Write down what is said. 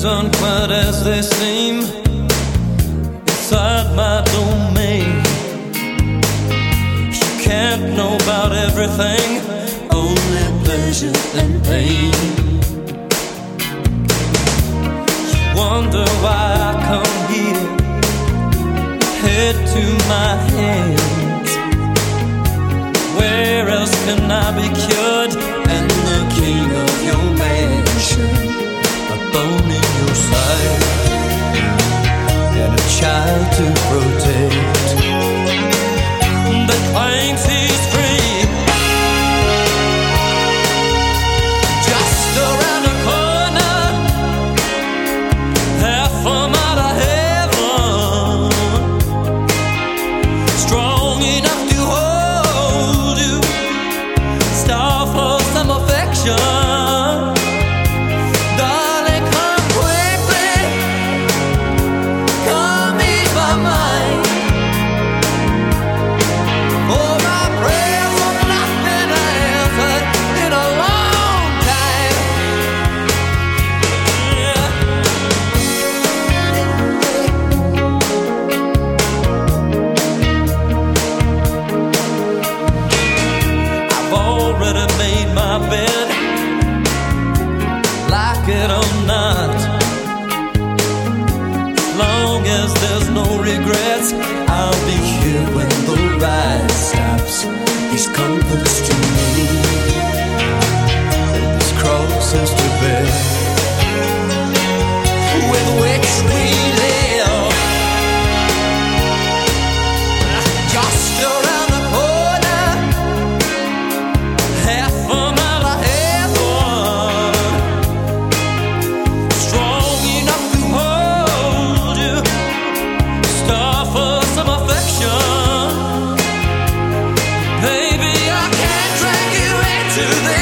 things aren't quite as they seem inside my domain. She can't know about everything, only pleasure and pain. She wonder why I come here, head to my hands. Where else can I be cured? Side, and a child to protect. Already made my bed, like it or not. Long as there's no regrets, I'll be here when the ride stops. These comforts to me, these crosses to bear, with which we you into